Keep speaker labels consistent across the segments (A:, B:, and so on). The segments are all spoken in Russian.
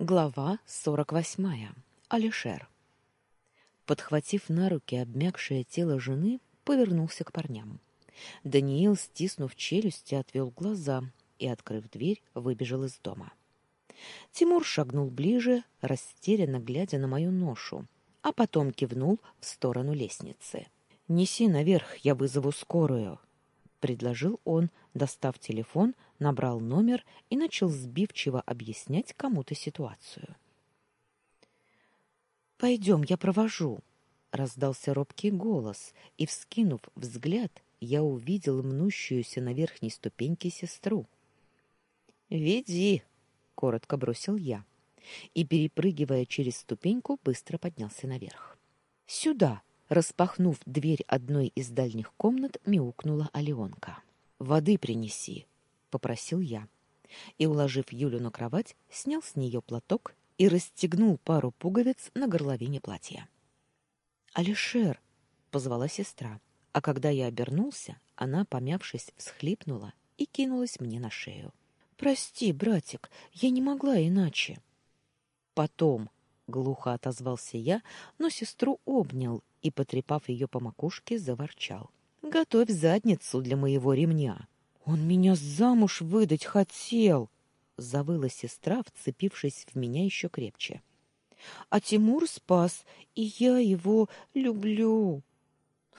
A: Глава сорок восьмая. Алишер. Подхватив на руки обмякшее тело жены, повернулся к парням. Даниил, стиснув челюсти, отвел глаза и, открыв дверь, выбежал из дома. Тимур шагнул ближе, растерянно глядя на мою ношу, а потом кивнул в сторону лестницы. «Неси наверх, я вызову скорую», — предложил он, достав телефон, набрал номер и начал сбивчиво объяснять кому-то ситуацию. «Пойдем, я провожу», — раздался робкий голос, и, вскинув взгляд, я увидел мнущуюся на верхней ступеньке сестру. «Веди», — коротко бросил я, и, перепрыгивая через ступеньку, быстро поднялся наверх. «Сюда», — распахнув дверь одной из дальних комнат, мяукнула Алионка. «Воды принеси», — попросил я. И, уложив Юлю на кровать, снял с нее платок и расстегнул пару пуговиц на горловине платья. «Алишер!» — позвала сестра, а когда я обернулся, она, помявшись, всхлипнула и кинулась мне на шею. «Прости, братик, я не могла иначе». «Потом», — глухо отозвался я, но сестру обнял и, потрепав ее по макушке, заворчал. Готовь задницу для моего ремня. Он меня замуж выдать хотел, завыла сестра, вцепившись в меня еще крепче. А Тимур спас, и я его люблю.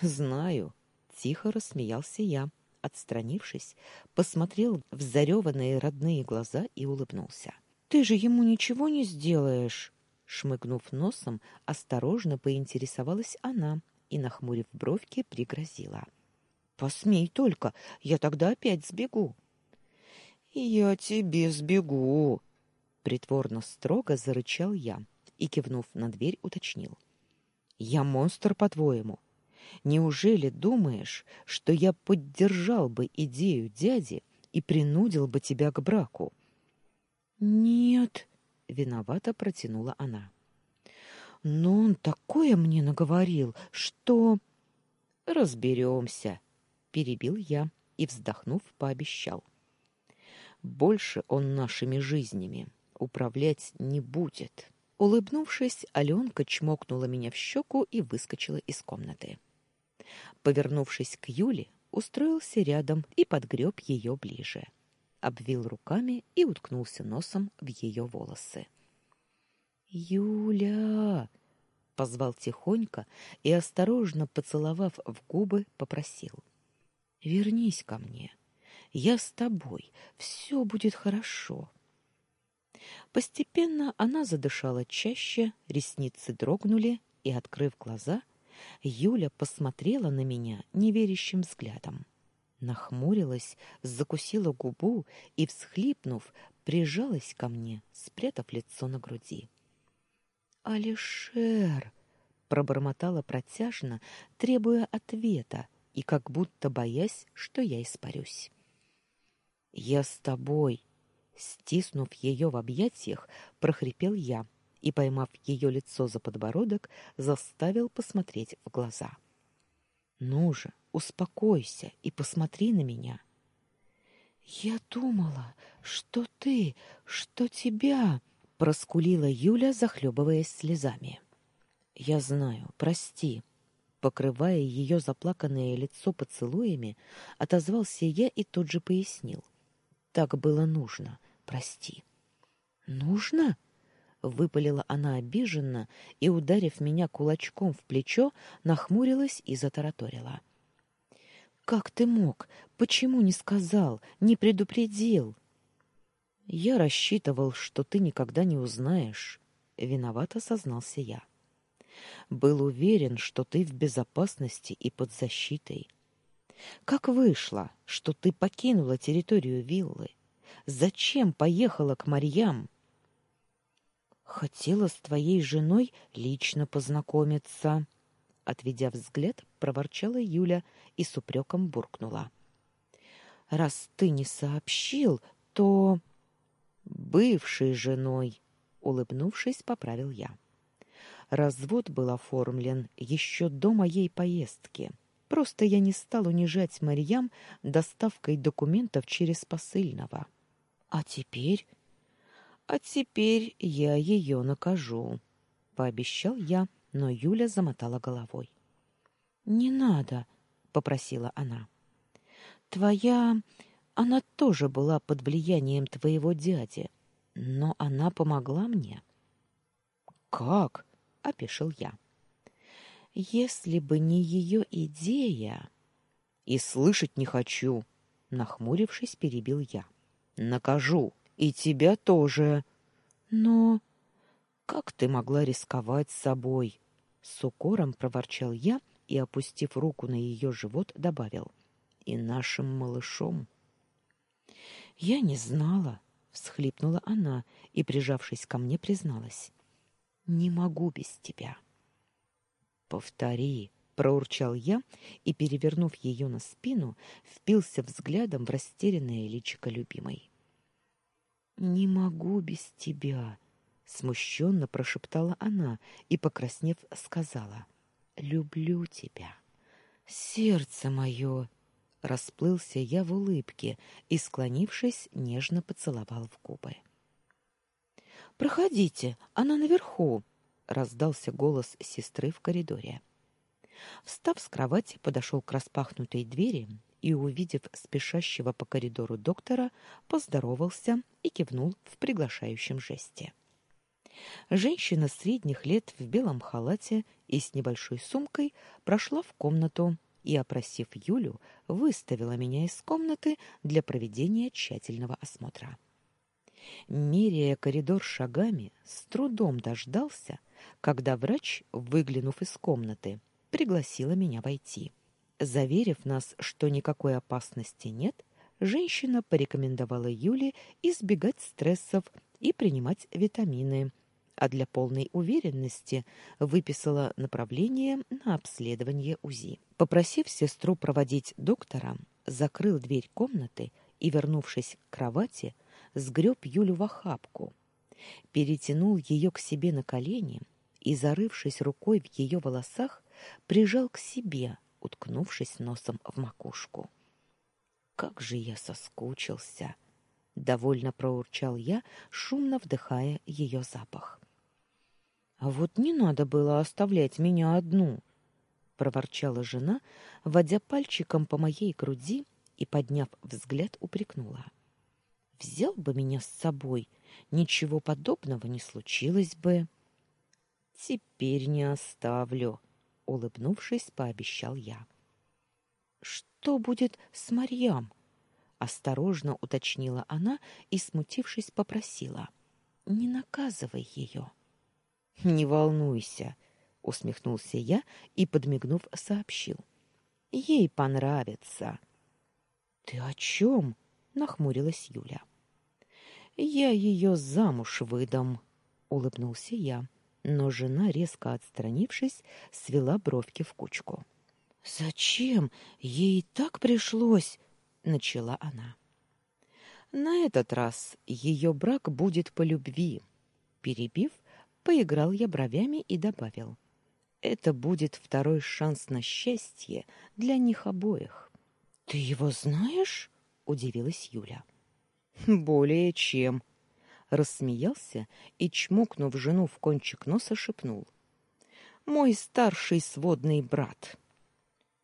A: Знаю, тихо рассмеялся я, отстранившись, посмотрел в зареванные родные глаза и улыбнулся. Ты же ему ничего не сделаешь, шмыгнув носом, осторожно поинтересовалась она, и, нахмурив бровки, пригрозила. «Посмей только, я тогда опять сбегу». «Я тебе сбегу», — притворно строго зарычал я и, кивнув на дверь, уточнил. «Я монстр, по-твоему? Неужели думаешь, что я поддержал бы идею дяди и принудил бы тебя к браку?» «Нет», — виновато протянула она. Но он такое мне наговорил, что... Разберемся, перебил я и, вздохнув, пообещал. Больше он нашими жизнями управлять не будет. Улыбнувшись, Аленка чмокнула меня в щеку и выскочила из комнаты. Повернувшись к Юле, устроился рядом и подгреб ее ближе. Обвил руками и уткнулся носом в ее волосы. Юля, позвал тихонько и осторожно поцеловав в губы, попросил: Вернись ко мне. Я с тобой. все будет хорошо. Постепенно она задышала чаще, ресницы дрогнули, и открыв глаза, Юля посмотрела на меня неверящим взглядом. Нахмурилась, закусила губу и, всхлипнув, прижалась ко мне, спрятав лицо на груди. Алишер, пробормотала протяжно, требуя ответа и как будто боясь, что я испарюсь. Я с тобой, стиснув ее в объятиях, прохрипел я и, поймав ее лицо за подбородок, заставил посмотреть в глаза. Ну же, успокойся и посмотри на меня. Я думала, что ты, что тебя проскулила Юля, захлебываясь слезами. Я знаю, прости. Покрывая ее заплаканное лицо поцелуями, отозвался я и тут же пояснил: так было нужно. Прости. Нужно? выпалила она обиженно и, ударив меня кулачком в плечо, нахмурилась и затараторила. Как ты мог? Почему не сказал, не предупредил? Я рассчитывал, что ты никогда не узнаешь, виновато сознался я. Был уверен, что ты в безопасности и под защитой. Как вышло, что ты покинула территорию виллы? Зачем поехала к Марьям? Хотела с твоей женой лично познакомиться, отведя взгляд, проворчала Юля и с упреком буркнула: Раз ты не сообщил, то бывшей женой, улыбнувшись, поправил я. Развод был оформлен еще до моей поездки. Просто я не стал унижать Марьям доставкой документов через посыльного. А теперь А теперь я ее накажу, пообещал я, но Юля замотала головой. Не надо, попросила она. Твоя она тоже была под влиянием твоего дяди, но она помогла мне. Как? опешил я. Если бы не ее идея, и слышать не хочу, нахмурившись, перебил я. Накажу, и тебя тоже. Но как ты могла рисковать собой? С укором проворчал я и, опустив руку на ее живот, добавил: и нашим малышом. Я не знала, всхлипнула она и, прижавшись ко мне, призналась: не могу без тебя. Повтори, проурчал я и, перевернув ее на спину, впился взглядом в растерянное личико любимой. Не могу без тебя, смущенно прошептала она и, покраснев, сказала: люблю тебя. Сердце мое!» Расплылся я в улыбке и, склонившись, нежно поцеловал в губы. «Проходите, она наверху!» — раздался голос сестры в коридоре. Встав с кровати, подошел к распахнутой двери и, увидев спешащего по коридору доктора, поздоровался и кивнул в приглашающем жесте. Женщина средних лет в белом халате и с небольшой сумкой прошла в комнату и, опросив Юлю, выставила меня из комнаты для проведения тщательного осмотра. Меряя коридор шагами, с трудом дождался, когда врач, выглянув из комнаты, пригласила меня войти. Заверив нас, что никакой опасности нет, женщина порекомендовала Юле избегать стрессов и принимать витамины, а для полной уверенности выписала направление на обследование УЗИ. Попросив сестру проводить доктора, закрыл дверь комнаты и, вернувшись к кровати, сгреб Юлю в охапку, перетянул ее к себе на колени и, зарывшись рукой в ее волосах, прижал к себе, уткнувшись носом в макушку. Как же я соскучился, довольно проурчал я, шумно вдыхая ее запах. А вот не надо было оставлять меня одну, проворчала жена, водя пальчиком по моей груди и подняв взгляд, упрекнула: Взял бы меня с собой, ничего подобного не случилось бы. Теперь не оставлю, улыбнувшись, пообещал я. Что будет с Марьям? осторожно уточнила она и, смутившись, попросила: "Не наказывай ее». Не волнуйся, усмехнулся я и подмигнув сообщил: "Ей понравится". Ты о чем? нахмурилась Юля. Я ее замуж выдам, улыбнулся я но жена, резко отстранившись, свела бровки в кучку. Зачем? Ей так пришлось, начала она. На этот раз ее брак будет по любви. Перебив, поиграл я бровями и добавил: это будет второй шанс на счастье для них обоих. Ты его знаешь? удивилась Юля. Более чем, рассмеялся и, чмокнув жену в кончик носа, шепнул. «Мой старший сводный брат».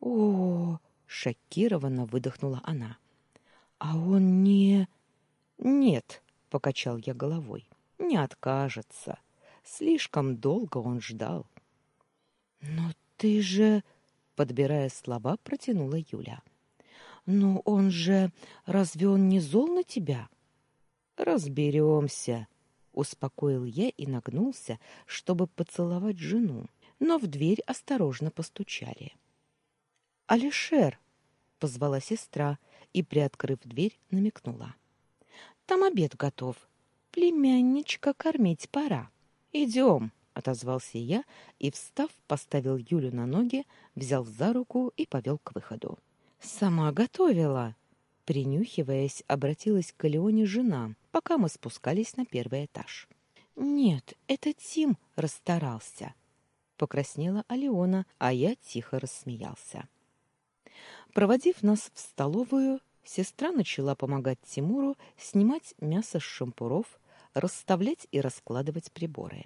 A: «О!» — шокированно выдохнула она. «А он не...» «Нет», — покачал я головой, — «не откажется. Слишком долго он ждал». «Но ты же...» — подбирая слова, протянула Юля. «Ну он же... Разве он не зол на тебя?» Разберемся, успокоил я и нагнулся, чтобы поцеловать жену, но в дверь осторожно постучали. Алишер позвала сестра и приоткрыв дверь, намекнула: Там обед готов. Племянничка кормить пора. Идем, отозвался я и, встав, поставил Юлю на ноги, взял за руку и повел к выходу. Сама готовила, Принюхиваясь, обратилась к Леоне жена, пока мы спускались на первый этаж. «Нет, это Тим расстарался», — покраснела Алиона, а я тихо рассмеялся. Проводив нас в столовую, сестра начала помогать Тимуру снимать мясо с шампуров, расставлять и раскладывать приборы.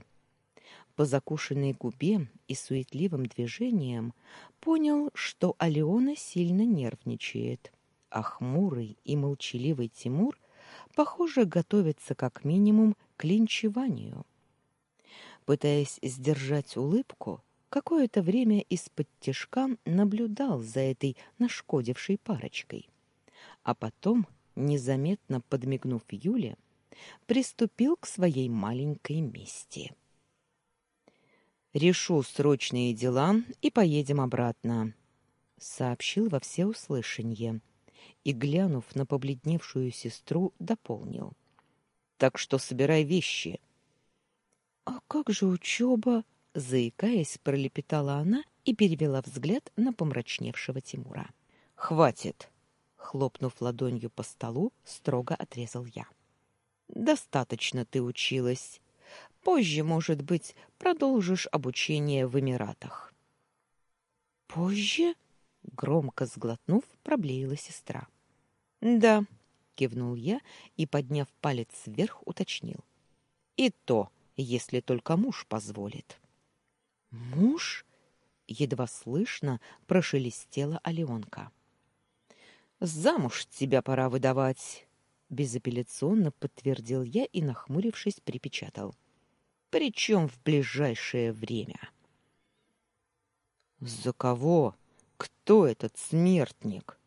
A: По закушенной губе и суетливым движениям понял, что Алеона сильно нервничает, а хмурый и молчаливый Тимур, похоже, готовится как минимум к линчеванию. Пытаясь сдержать улыбку, какое-то время из-под тишка наблюдал за этой нашкодившей парочкой. А потом, незаметно подмигнув Юле, приступил к своей маленькой мести. «Решу срочные дела и поедем обратно», — сообщил во всеуслышание и, глянув на побледневшую сестру, дополнил. «Так что собирай вещи». «А как же учеба?» — заикаясь, пролепетала она и перевела взгляд на помрачневшего Тимура. «Хватит!» — хлопнув ладонью по столу, строго отрезал я. «Достаточно ты училась. Позже, может быть, продолжишь обучение в Эмиратах». «Позже?» — громко сглотнув, проблеяла сестра. «Да», — кивнул я и, подняв палец вверх, уточнил. «И то, если только муж позволит». «Муж?» — едва слышно прошелестела Алионка. «Замуж тебя пора выдавать», — безапелляционно подтвердил я и, нахмурившись, припечатал. «Причем в ближайшее время». «За кого? Кто этот смертник?»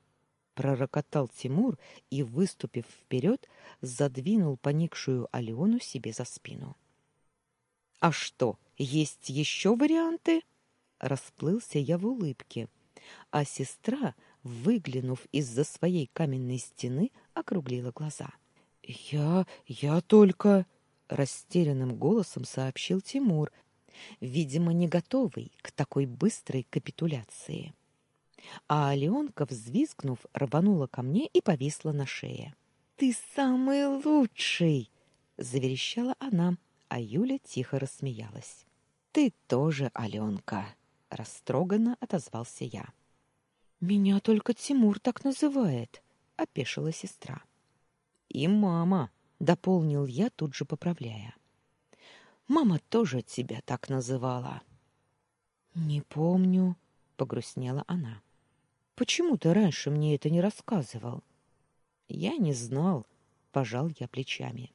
A: пророкотал Тимур и, выступив вперед, задвинул поникшую Алиону себе за спину. «А что, есть еще варианты?» Расплылся я в улыбке, а сестра, выглянув из-за своей каменной стены, округлила глаза. «Я... я только...» — растерянным голосом сообщил Тимур, видимо, не готовый к такой быстрой капитуляции а Аленка, взвизгнув, рванула ко мне и повисла на шее. «Ты самый лучший!» — заверещала она, а Юля тихо рассмеялась. «Ты тоже, Аленка!» — растроганно отозвался я. «Меня только Тимур так называет», — опешила сестра. «И мама», — дополнил я, тут же поправляя. «Мама тоже тебя так называла». «Не помню», — погрустнела она. Почему ты раньше мне это не рассказывал? Я не знал, пожал я плечами.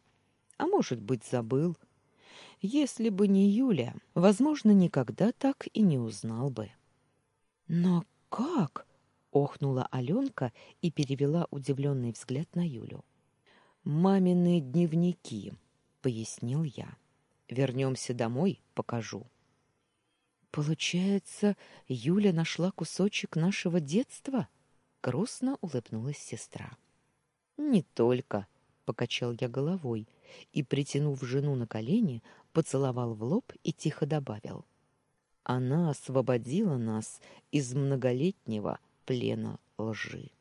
A: А может быть, забыл. Если бы не Юля, возможно, никогда так и не узнал бы. Но как? Охнула Алёнка и перевела удивленный взгляд на Юлю. Мамины дневники, пояснил я. Вернемся домой, покажу. Получается, Юля нашла кусочек нашего детства? Грустно улыбнулась сестра. Не только, покачал я головой и, притянув жену на колени, поцеловал в лоб и тихо добавил: Она освободила нас из многолетнего плена лжи.